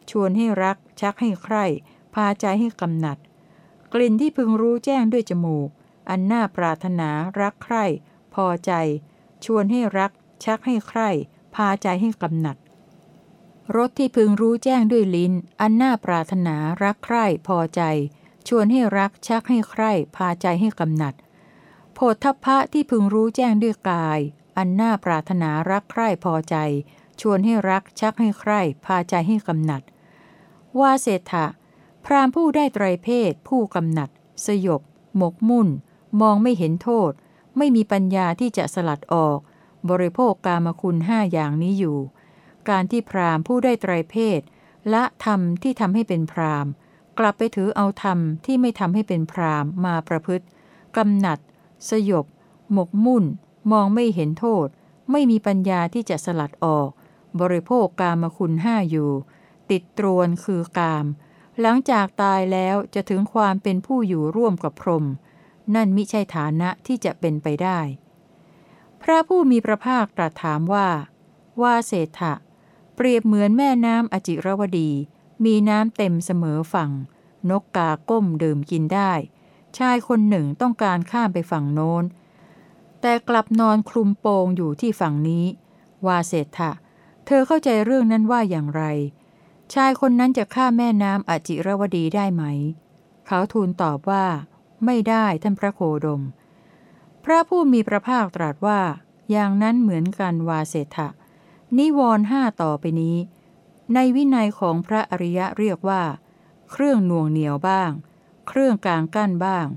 ชวนให้รัก ชักให้ใคร่ พาใจให้กำหนัด กลิ่นที่พึงรู้แจ้งด้วยจมูก อันน่าปรารถนารักใคร่ พอใจ ชวนให้รัก ชักให้ใคร่ พาใจให้กำหนัด รสที่พึงรู้แจ้งด้วยลิ้น อันน่าปรารถนารักใคร่พอใจ ชวนให้รักชักให้ใคร่พาใจให้กำหนัด โพธพะที่พึงรู้แจ้งด้วยกาย อันน่าปรารถนารักใคร่พอใจ ชวนให้รักชักให้ใคร่พาใจให้กำหนัดว่าเศรษะพรามผู้ได้ไตรเพศ ผู้กำหนัด สยบ หมกมุ่น มองไม่เห็นโทษ ไม่มีปัญญาที่จะสลัดออก บริโภคกามคุณห้าอย่างนี้อยู่ การที่พรามผู้ได้ไตรเพศละธรรมที่ทำให้เป็นพรามกลับไปถือเอาธรรมที่ไม่ทำให้เป็นพรามมาประพฤติกำหนัด สยบ หมกมุ่น มองไม่เห็นโทษ ไม่มีปัญญาที่จะสลัดออก บริโภคกามคุณห้าอยู่ ติดตรวนคือกาม หลังจากตายแล้วจะถึงความเป็นผู้อยู่ร่วมกับพรหมนั่นมิใช่ฐานะที่จะเป็นไปได้ พระผู้มีพระภาคตรัสถามว่า ว่าเศรษฐะ เปรียบเหมือนแม่น้ำอจิรวดี มีน้ำเต็มเสมอฝั่ง นกกาก้มดื่มกินได้ ชายคนหนึ่งต้องการข้ามไปฝั่งโน้น แต่กลับนอนคลุมโปงอยู่ที่ฝั่งนี้ วาเศรษฐะ เธอเข้าใจเรื่องนั้นว่าอย่างไร ชายคนนั้นจะข้ามแม่น้ำอจิรวดีได้ไหม เขาทูลตอบว่า ไม่ได้ท่านพระโคดม พระผู้มีพระภาคตรัสว่า อย่างนั้นเหมือนกันวาเศรษฐะ นิวรห้าต่อไปนี้ ในวินัยของพระอริยะเรียกว่า เครื่องน่วงเหนียวบ้าง เครื่องกลางกั้นบ้าง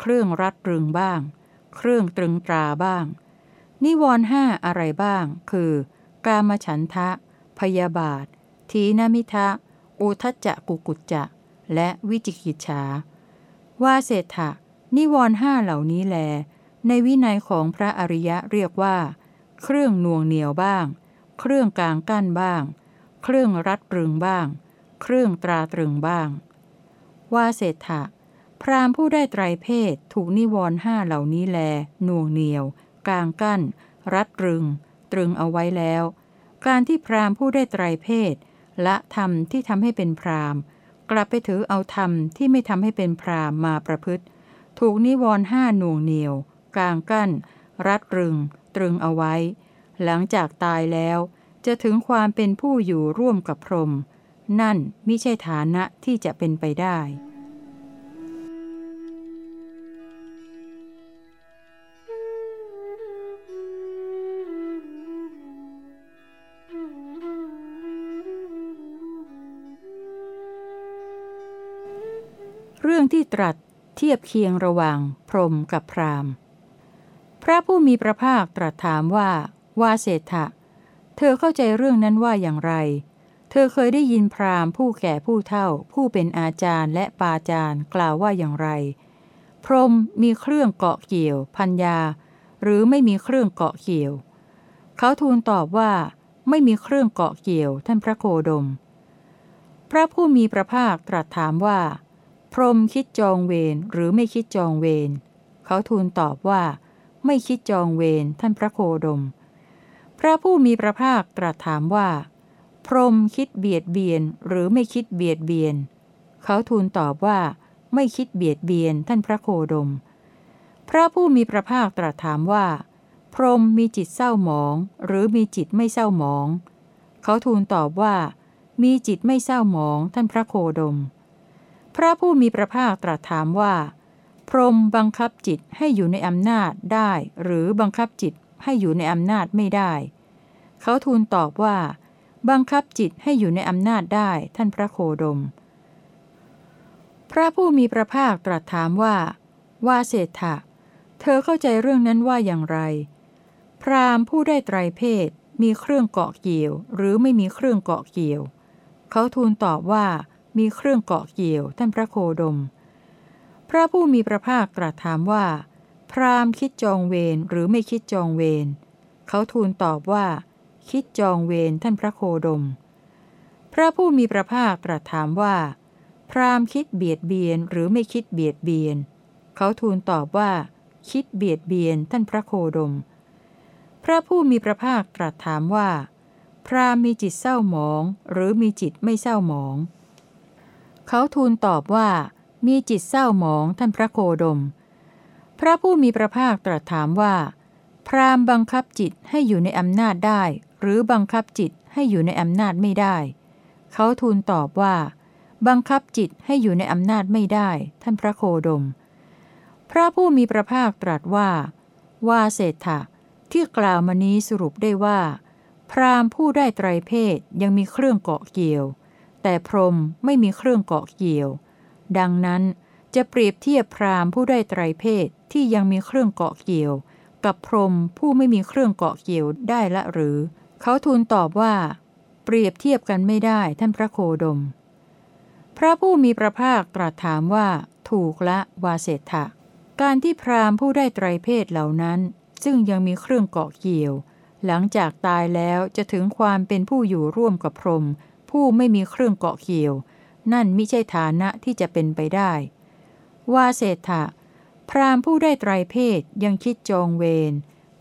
เครื่องรัดรึงบ้าง เครื่องตรึงตราบ้าง นิวรห้าอะไรบ้าง คือ กามฉันทะ พยาบาท ทีนมิทะ อุทจจะกุกุจจะ และวิจิกิจฉาว่าเศรษฐะนิวรห้าเหล่านี้แล ในวินัยของพระอริยะเรียกว่า เครื่องน่วงเหนียวบ้าง เครื่องกลางกั้นบ้าง เครื่องรัดรึงบ้าง เครื่องตราตรึงบ้าง ว่าเศรษฐะ พรามผู้ได้ไตรเพศถูกนิวรห้าเหล่านี้แลหน่วงเหนียว กลางกั้น รัดรึง ตรึงเอาไว้แล้ว การที่พรามผู้ได้ไตรเพศละธรรมที่ทำให้เป็นพรามกลับไปถือเอาธรรมที่ไม่ทำให้เป็นพรามมาประพฤติ ถูกนิวรห้าหน่วงเหนียว กลางกั้น รัดรึง ตรึงเอาไว้ หลังจากตายแล้วจะถึงความเป็นผู้อยู่ร่วมกับพรหมนั่นมิใช่ฐานะที่จะเป็นไปได้ เรื่องที่ตรัสเทียบเคียงระหว่างพรหมกับพราหมณ์ พระผู้มีพระภาคตรัสถามว่า ว่าเศรษฐะ เธอเข้าใจเรื่องนั้นว่าอย่างไร เธอเคยได้ยินพราหมณ์ผู้แก่ผู้เฒ่า ผู้เป็นอาจารย์และปาจารย์กล่าวว่าอย่างไร พรมมีเครื่องเกาะเกี่ยว พัญญา หรือไม่มีเครื่องเกาะเกี่ยว เขาทูลตอบว่า ไม่มีเครื่องเกาะเกี่ยว ท่านพระโคดม พระผู้มีพระภาคตรัสถามว่า พรมคิดจองเวรหรือไม่คิดจองเวรเขาทูลตอบว่า ไม่คิดจองเวรท่านพระโคดม พระผู้มีพระภาคตรัสถามว่า พรหมคิดเบียดเบียนหรือไม่คิดเบียดเบียน เขาทูลตอบว่า ไม่คิดเบียดเบียนท่านพระโคดม พระผู้มีพระภาคตรัสถามว่า พรหมมีจิตเศร้าหมอง หรือมีจิตไม่เศร้าหมอง เขาทูลตอบว่า มีจิตไม่เศร้าหมองท่านพระโคดม พระผู้มีพระภาคตรัสถามว่าพรหมบังคับจิตให้อยู่ในอำนาจได้ หรือบังคับจิต ให้อยู่ในอำนาจไม่ได้ เขาทูลตอบว่า บังคับจิตให้อยู่ในอำนาจได้ท่านพระโคดม พระผู้มีพระภาคตรัสถามว่า ว่าเศรษฐะ เธอเข้าใจเรื่องนั้นว่าอย่างไร พราหมณ์ผู้ได้ไตรเพศมีเครื่องเกาะเกี่ยว หรือไม่มีเครื่องเกาะเกี่ยว เขาทูลตอบว่ามีเครื่องเกาะเกี่ยวท่านพระโคดม พระผู้มีพระภาคตรัสถามว่า พราหมณ์คิดจองเวรหรือไม่คิดจองเวรเขาทูลตอบว่า คิดจองเวรท่านพระโคดม พระผู้มีพระภาคตรัสถามว่า พราหมณ์คิดเบียดเบียนหรือไม่คิดเบียดเบียน เขาทูลตอบว่า คิดเบียดเบียนท่านพระโคดม พระผู้มีพระภาคตรัสถามว่า พราหมณ์มีจิตเศร้าหมอง หรือมีจิตไม่เศร้าหมอง เขาทูลตอบว่า มีจิตเศร้าหมองท่านพระโคดม ระผู้มีพระภาคตรัสถามว่า พรามบังคับจิตให้อยู่ในอำนาจได้ หรือบังคับจิตให้อยู่ในอำนาจไม่ได้ เขาทูลตอบว่า บังคับจิตให้อยู่ในอำนาจไม่ได้ ท่านพระโคดม พระผู้มีพระภาคตรัสว่า ว่าเศรษฐะที่กล่าวมานี้สรุปได้ว่า พรามผู้ได้ไตรเพศยังมีเครื่องเกาะเกี่ยว แต่พรหมไม่มีเครื่องเกาะเกี่ยว ดังนั้น จะเปรียบเทียบพราหมณ์ผู้ได้ไตรเพศที่ยังมีเครื่องเกาะเกี่ยว กับพรหมผู้ไม่มีเครื่องเกาะเกี่ยวได้ละหรือ เขาทูลตอบว่า เปรียบเทียบกันไม่ได้ท่านพระโคดม พระผู้มีพระภาคตรัสถามว่า ถูกละวาเสถะการที่พราหมณ์ผู้ได้ไตรเพศเหล่านั้น ซึ่งยังมีเครื่องเกาะเกี่ยว หลังจากตายแล้วจะถึงความเป็นผู้อยู่ร่วมกับพรหมผู้ไม่มีเครื่องเกาะเกี่ยว นั่นมิใช่ฐานะที่จะเป็นไปได้ ว่าเศรษฐะ พรามผู้ได้ไตรเพศยังคิดจองเวร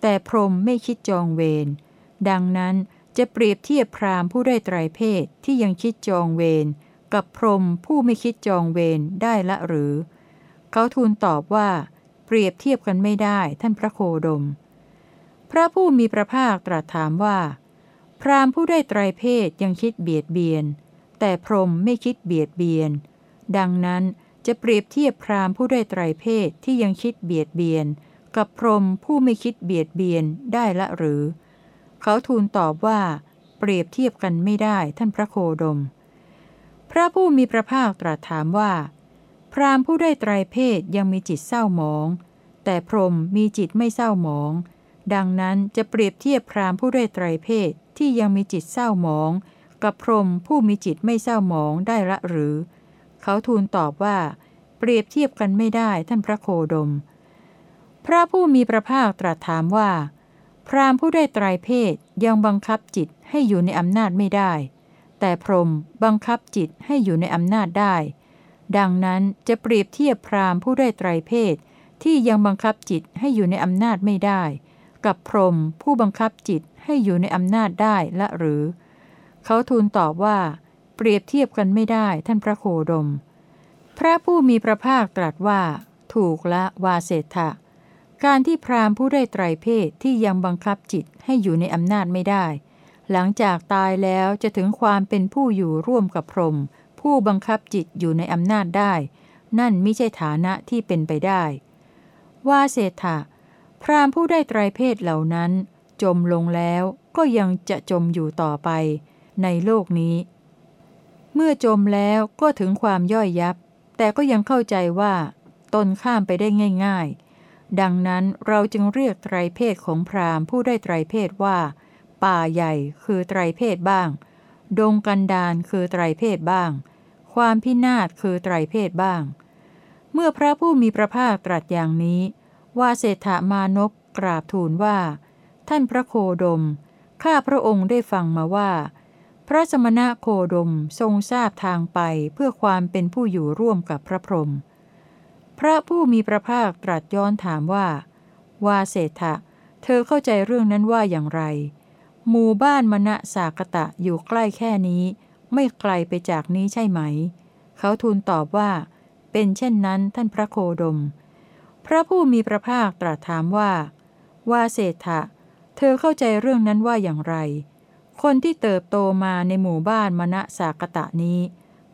แต่พรหมไม่คิดจองเวร ดังนั้นจะเปรียบเทียบพรามผู้ได้ไตรเพศที่ยังคิดจองเวร กับพรหมผู้ไม่คิดจองเวรได้ละหรือ เขาทูลตอบว่า เปรียบเทียบกันไม่ได้ท่านพระโคดม พระผู้มีพระภาคตรัสถามว่า พรามผู้ได้ไตรเพศยังคิดเบียดเบียน แต่พรหมไม่คิดเบียดเบียน ดังนั้น จะเปรียบเทียบพราหมณ์ผู้ได้ไตรเพศที่ยังคิดเบียดเบียน กับพรหมผู้ไม่คิดเบียดเบียนได้ละหรือ เขาทูลตอบว่า เปรียบเทียบกันไม่ได้ท่านพระโคดม พระผู้มีพระภาคตรัสถามว่า พราหมณ์ผู้ได้ไตรเพศยังมีจิตเศร้าหมอง แต่พรหมมีจิตไม่เศร้าหมอง ดังนั้นจะเปรียบเทียบพราหมณ์ผู้ได้ไตรเพศที่ยังมีจิตเศร้าหมอง กับพรหมผู้มีจิตไม่เศร้าหมองได้ละหรือ เขาทูลตอบว่า เปรียบเทียบกันไม่ได้ท่านพระโคดม พระผู้มีพระภาคตรัสถามว่า พราหมณ์ผู้ได้ไตรเพศยังบังคับจิตให้อยู่ในอำนาจไม่ได้ แต่พรหมบังคับจิตให้อยู่ในอำนาจได้ ดังนั้นจะเปรียบเทียบพราหมณ์ผู้ได้ไตรเพศที่ยังบังคับจิตให้อยู่ในอำนาจไม่ได้ กับพรหมผู้บังคับจิตให้อยู่ในอำนาจได้ละหรือ เขาทูลตอบว่า เปรียบเทียบกันไม่ได้ท่านพระโคดม พระผู้มีพระภาคตรัสว่า ถูกละวาเศรษฐะการที่พราหมณ์ผู้ได้ไตรเพศที่ยังบังคับจิตให้อยู่ในอำนาจไม่ได้ หลังจากตายแล้วจะถึงความเป็นผู้อยู่ร่วมกับพรหมผู้บังคับจิตอยู่ในอำนาจได้ นั่นไม่ใช่ฐานะที่เป็นไปได้ว่าเศรษฐะพราหมณ์ผู้ได้ไตรเพศเหล่านั้น จมลงแล้วก็ยังจะจมอยู่ต่อไป ในโลกนี้ เมื่อจมแล้วก็ถึงความย่อยยับ แต่ก็ยังเข้าใจว่าตนข้ามไปได้ง่าย ๆ ดังนั้นเราจึงเรียกไตรเพศของพราหมณ์ผู้ได้ไตรเพศว่า ป่าใหญ่คือไตรเพศบ้าง ดงกันดานคือไตรเพศบ้าง ความพินาศคือไตรเพศบ้าง เมื่อพระผู้มีพระภาคตรัสอย่างนี้ ว่าเศรษฐามานพกราบทูลว่า ท่านพระโคดม ข้าพระองค์ได้ฟังมาว่า พระสมณะโคดมทรงทราบทางไปเพื่อความเป็นผู้อยู่ร่วมกับพระพรหมพระผู้มีพระภาคตรัสย้อนถามว่า วาเศรษะเธอเข้าใจเรื่องนั้นว่าอย่างไร หมู่บ้านมณะสากตะอยู่ใกล้แค่นี้ ไม่ไกลไปจากนี้ใช่ไหม เขาทูลตอบว่า เป็นเช่นนั้นท่านพระโคดม พระผู้มีพระภาคตรัสถามว่า วาเศรษะเธอเข้าใจเรื่องนั้นว่าอย่างไร คนที่เติบโตมาในหมู่บ้านมณะสากตะนี้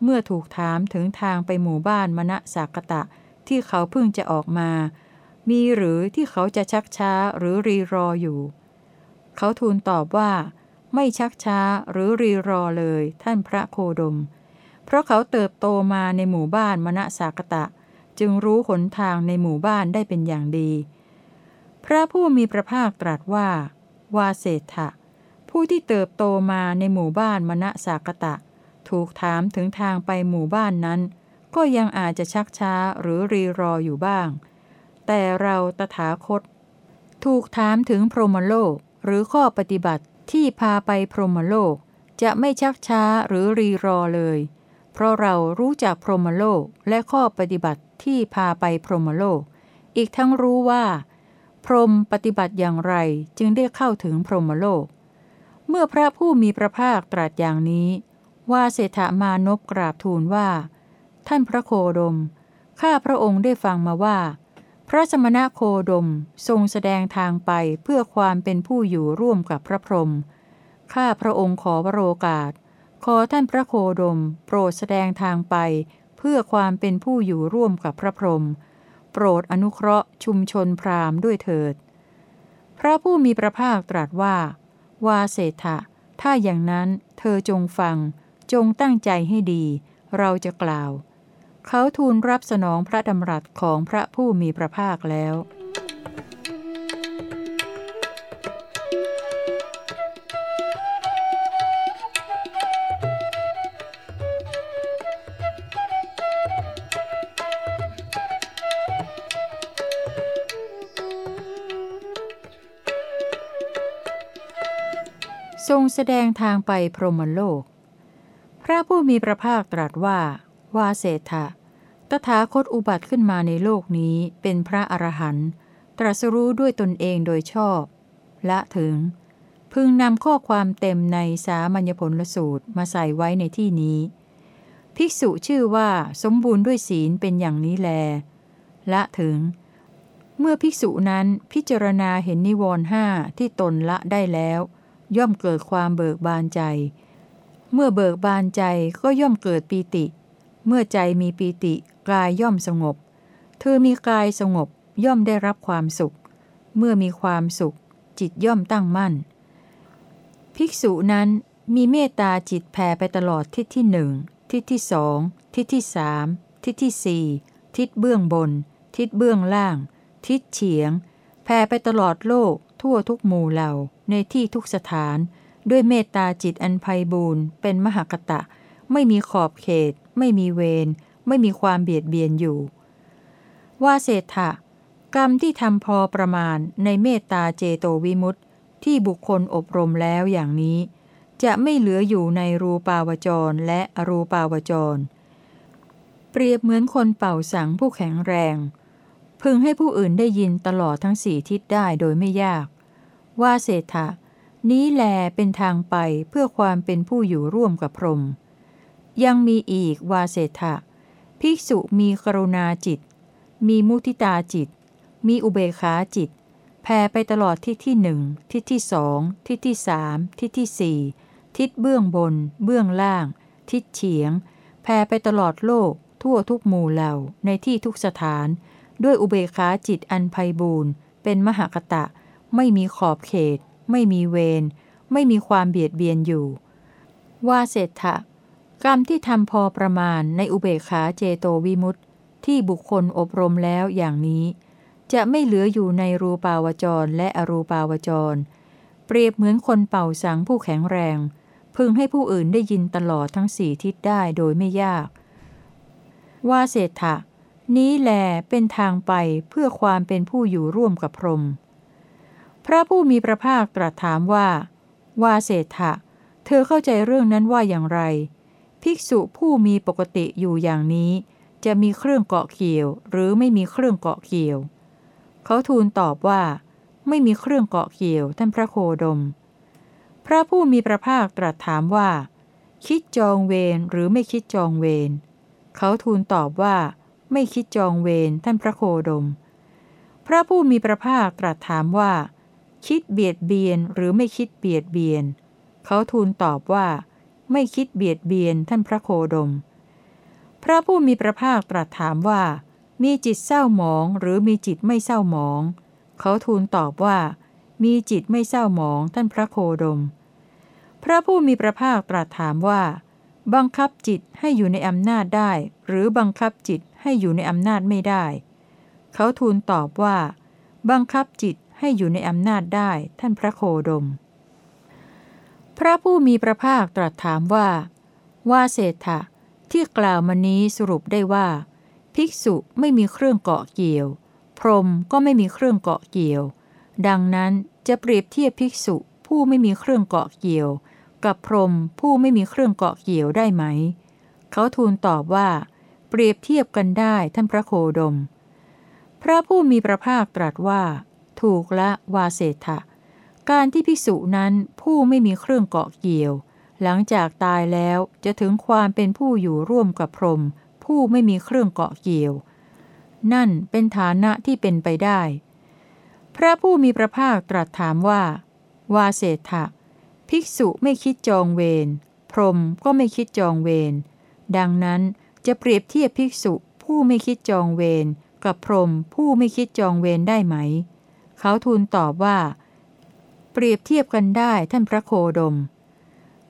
เมื่อถูกถามถึงทางไปหมู่บ้านมณะสากตะที่เขาเพิ่งจะออกมา มีหรือที่เขาจะชักช้าหรือรีรออยู่ เขาทูลตอบว่า ไม่ชักช้าหรือรีรอเลยท่านพระโคดม เพราะเขาเติบโตมาในหมู่บ้านมณสากตะ จึงรู้หนทางในหมู่บ้านได้เป็นอย่างดี พระผู้มีพระภาคตรัสว่า วาเศรษะ ผู้ที่เติบโตมาในหมู่บ้านมณสากตะ ถูกถามถึงทางไปหมู่บ้านนั้น ก็ยังอาจจะชักช้าหรือรีรออยู่บ้าง แต่เราตถาคต ถูกถามถึงพรหมโลกหรือข้อปฏิบัติที่พาไปพรหมโลก จะไม่ชักช้าหรือรีรอเลย เพราะเรารู้จักพรหมโลกและข้อปฏิบัติที่พาไปพรหมโลก อีกทั้งรู้ว่า พรหมปฏิบัติอย่างไรจึงได้เข้าถึงพรหมโลก เมื่อพระผู้มีพระภาคตรัสอย่างนี้ ว่าเศรษฐมานพกราบทูลว่า ท่านพระโคดม ข้าพระองค์ได้ฟังมาว่า พระสมณะโคดมทรงแสดงทางไปเพื่อความเป็นผู้อยู่ร่วมกับพระพรหมข้าพระองค์ขอวโรกาส ขอท่านพระโคดม โปรดแสดงทางไป เพื่อความเป็นผู้อยู่ร่วมกับพระพรหมโปรดอนุเคราะห์ชุมชนพราหมณ์ด้วยเถิด พระผู้มีพระภาคตรัสว่า วาเศรษะถ้าอย่างนั้นเธอจงฟัง จงตั้งใจให้ดี เราจะกล่าว เขาทูลรับสนองพระดำรัสของพระผู้มีพระภาคแล้ว ทรงแสดงทางไปพรหมโลก พระผู้มีพระภาคตรัสว่า วาเศรษฐะตถาคตอุบัติขึ้นมาในโลกนี้เป็นพระอรหันต์ตรัสรู้ด้วยตนเองโดยชอบ และถึง พึงนำข้อความเต็มในสามัญญผลสูตรมาใส่ไว้ในที่นี้ ภิกษุชื่อว่าสมบูรณ์ด้วยศีลเป็นอย่างนี้แล และถึง เมื่อภิกษุนั้นพิจารณาเห็นนิวรณ์ห้าที่ตนละได้แล้ว ย่อมเกิดความเบิกบานใจ เมื่อเบิกบานใจก็ย่อมเกิดปีติ เมื่อใจมีปีติกายย่อมสงบ เธอมีกายสงบย่อมได้รับความสุข เมื่อมีความสุข จิตย่อมตั้งมั่น ภิกษุนั้นมีเมตตาจิตแผ่ไปตลอดทิศที่หนึ่งทิศที่สองทิศที่สามทิศที่สี่ทิศเบื้องบน ทิศเบื้องล่าง ทิศเฉียงแผ่ไปตลอดโลกทั่วทุกหมู่เหล่า ในที่ทุกสถาน ด้วยเมตตาจิตอันไพบูรณ์เป็นมหากตะ ไม่มีขอบเขต ไม่มีเวรไม่มีความเบียดเบียนอยู่ ว่าเศรษฐะกรรมที่ทำพอประมาณในเมตตาเจโตวิมุตติที่บุคคลอบรมแล้วอย่างนี้ จะไม่เหลืออยู่ในรูปาวจรและอรูปาวจร เปรียบเหมือนคนเป่าสังผู้แข็งแรง พึงให้ผู้อื่นได้ยินตลอดทั้งสี่ทิศได้โดยไม่ยาก ว่าเศรษฐะนี้แลเป็นทางไปเพื่อความเป็นผู้อยู่ร่วมกับพรหมยังมีอีกวาเศรษฐะภิกษุมีกรุณาจิต มีมุทิตาจิต มีอุเบขาจิตแผ่ไปตลอดทิศที่หนึ่งทิศที่สองทิศที่สามทิศที่สี่ทิศเบื้องบน เบื้องล่าง ทิศเฉียงแผ่ไปตลอดโลก ทั่วทุกหมู่เหล่าในที่ทุกสถาน ด้วยอุเบขาจิตอันไพบูรณ์เป็นมหากตะ ไม่มีขอบเขต ไม่มีเวร ไม่มีความเบียดเบียนอยู่ ว่าเศรษฐะกรรมที่ทำพอประมาณในอุเบกขาเจโตวิมุตติที่บุคคลอบรมแล้วอย่างนี้ จะไม่เหลืออยู่ในรูปาวจรและอรูปาวจร เปรียบเหมือนคนเป่าสังผู้แข็งแรง พึงให้ผู้อื่นได้ยินตลอดทั้งสี่ทิศได้โดยไม่ยาก ว่าเศรษฐะนี้แลเป็นทางไปเพื่อความเป็นผู้อยู่ร่วมกับพรหม พระผู้มีพระภาคตรัสถามว่าว่าเศรษะเธอเข้าใจเรื่องนั้นว่าอย่างไร ภิกษุผู้มีปกติอยู่อย่างนี้ จะมีเครื่องเกาะเกี่ยว หรือไม่มีเครื่องเกาะเกี่ยว เขาทูลตอบว่า ไม่มีเครื่องเกาะเกี่ยว ท่านพระโคดม พระผู้มีพระภาคตรัสถามว่า คิดจองเวรหรือไม่คิดจองเวรเขาทูลตอบว่า ไม่คิดจองเวรท่านพระโคดม พระผู้มีพระภาคตรัสถามว่า คิดเบียดเบียนหรือไม่คิดเบียดเบียน เขาทูลตอบว่า ไม่คิดเบียดเบียนท่านพระโคดม พระผู้มีพระภาคตรัสถามว่า มีจิตเศร้าหมองหรือมีจิตไม่เศร้าหมอง เขาทูลตอบว่า มีจิตไม่เศร้าหมองท่านพระโคดม พระผู้มีพระภาคตรัสถามว่า บังคับจิตให้อยู่ในอำนาจได้ หรือบังคับจิตให้อยู่ในอำนาจไม่ได้ เขาทูลตอบว่า บังคับจิต ให้อยู่ในอำนาจได้ท่านพระโคดม พระผู้มีพระภาคตรัสถามว่า ว่าเศรษฐะที่กล่าวมานี้สรุปได้ว่า ภิกษุไม่มีเครื่องเกาะเกี่ยว พรหมก็ไม่มีเครื่องเกาะเกี่ยว ดังนั้นจะเปรียบเทียบภิกษุผู้ไม่มีเครื่องเกาะเกี่ยว กับพรหมผู้ไม่มีเครื่องเกาะเกี่ยวได้ไหม เขาทูลตอบว่า เปรียบเทียบกันได้ท่านพระโคดม พระผู้มีพระภาคตรัสว่า ถูกละวาเศษะการที่ภิกษุนั้นผู้ไม่มีเครื่องเกาะเกี่ยว หลังจากตายแล้วจะถึงความเป็นผู้อยู่ร่วมกับพรหมผู้ไม่มีเครื่องเกาะเกี่ยว นั่นเป็นฐานะที่เป็นไปได้ พระผู้มีพระภาคตรัสถามว่า วาเศษะภิกษุไม่คิดจองเวรพรหมก็ไม่คิดจองเวรดังนั้นจะเปรียบเทียบภิกษุผู้ไม่คิดจองเวรกับพรหมผู้ไม่คิดจองเวรได้ไหม เขาทูลตอบว่า เปรียบเทียบกันได้ท่านพระโคดม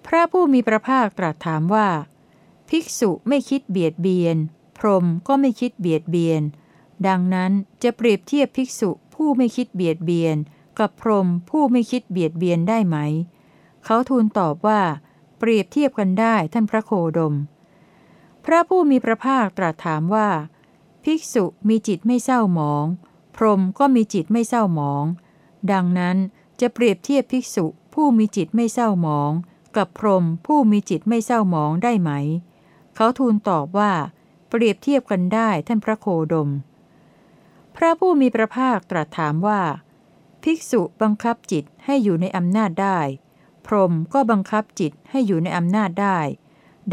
พระผู้มีพระภาคตรัสถามว่า ภิกษุไม่คิดเบียดเบียน พรหมก็ไม่คิดเบียดเบียน ดังนั้นจะเปรียบเทียบภิกษุผู้ไม่คิดเบียดเบียน กับพรหมผู้ไม่คิดเบียดเบียนได้ไหม เขาทูลตอบว่า เปรียบเทียบกันได้ท่านพระโคดม พระผู้มีพระภาคตรัสถามว่า ภิกษุมีจิตไม่เศร้าหมอง รหมก็มีจิตไม่เศร้าหมอง ดังนั้นจะเปรียบเทียบภิกษุผู้มีจิตไม่เศร้าหมอง กับพรหมผู้มีจิตไม่เศร้าหมองได้ไหม เขาทูลตอบว่า เปรียบเทียบกันได้ท่านพระโคดม พระผู้มีพระภาคตรัสถามว่า ภิกษุบังคับจิตให้อยู่ในอำนาจได้ พรหมก็บังคับจิตให้อยู่ในอำนาจได้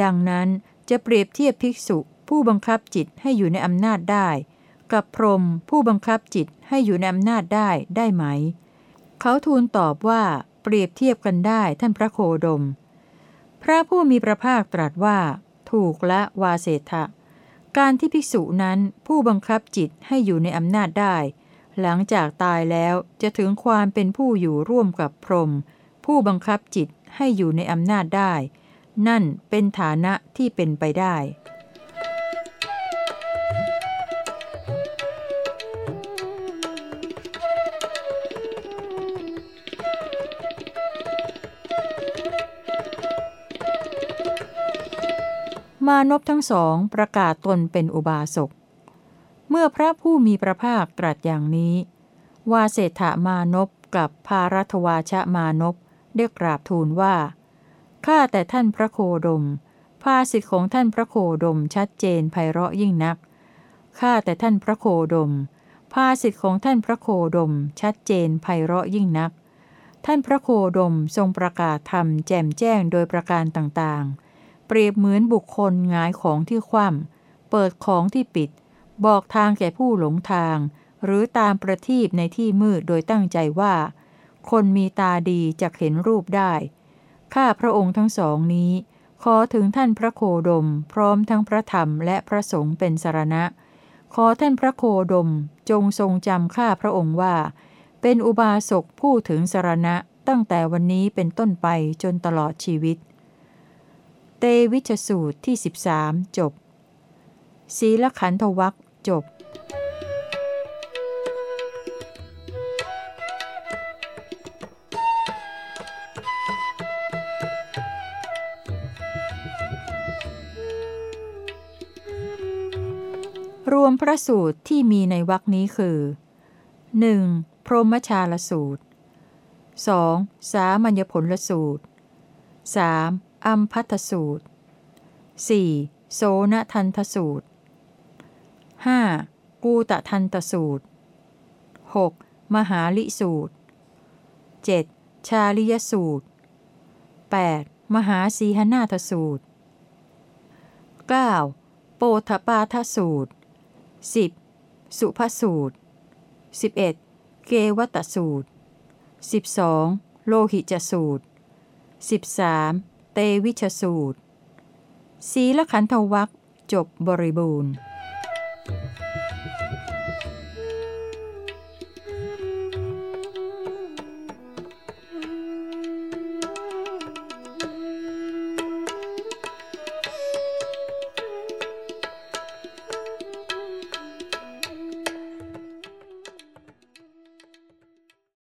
ดังนั้นจะเปรียบเทียบภิกษุผู้บังคับจิตให้อยู่ในอำนาจได้ กับพรหมผู้บังคับจิตให้อยู่ในอำนาจได้ได้ไหม เขาทูลตอบว่าเปรียบเทียบกันได้ท่านพระโคดม พระผู้มีพระภาคตรัสว่า ถูกและวาเสทะการที่ภิกษุนั้นผู้บังคับจิตให้อยู่ในอำนาจได้ หลังจากตายแล้วจะถึงความเป็นผู้อยู่ร่วมกับพรหมผู้บังคับจิตให้อยู่ในอำนาจได้ นั่นเป็นฐานะที่เป็นไปได้านพทั้งสองประกาศตนเป็นอุบาสก เมื่อพระผู้มีพระภาคตรัสอย่างนี้ วาเศรษฐมานพกับภารัตวาชะมานพได้กราบทูลว่า ข้าแต่ท่านพระโคดม ภาสิทธิของท่านพระโคดมชัดเจนไพเราะยิ่งนัก ข้าแต่ท่านพระโคดม ภาสิทธิของท่านพระโคดมชัดเจนไพเราะยิ่งนัก ท่านพระโคดมทรงประกาศธรรมแจ่มแจ้งโดยประการต่างๆ เปรียบเหมือนบุคคลงายของที่คว่ำเปิดของที่ปิด บอกทางแก่ผู้หลงทาง หรือตามประทีปในที่มืดโดยตั้งใจว่า คนมีตาดีจะเห็นรูปได้ ข้าพระองค์ทั้งสองนี้ ขอถึงท่านพระโคดม พร้อมทั้งพระธรรมและพระสงฆ์เป็นสารณะ ขอท่านพระโคดมจงทรงจำข้าพระองค์ว่า เป็นอุบาสกผู้ถึงสารณะตั้งแต่วันนี้เป็นต้นไปจนตลอดชีวิต เตวิชสูตรที่ 13 จบ ศีลขันธวัคจบรวมพระสูตรที่มีในวรคนี้คือ 1. พรหมชาลสูตร 2. สามัญญผลสูตร 3. อัมพัทสูตร 4. โสนทันทสูตร 5. กูตะทันตสูตร 6. มหาลิสูตร 7. ชาลิยสูตร 8. มหาสีหนาทสูตร 9. โปธปาทสูตร 10. สุภสูตร 11. เกวัตสูตร 12. โลหิจสูตร 13. เตวิชสูตรสีละขันธวัคจบบริบูรณ์